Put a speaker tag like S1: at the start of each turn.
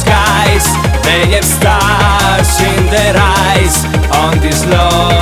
S1: skies, they have stars in their eyes on this love.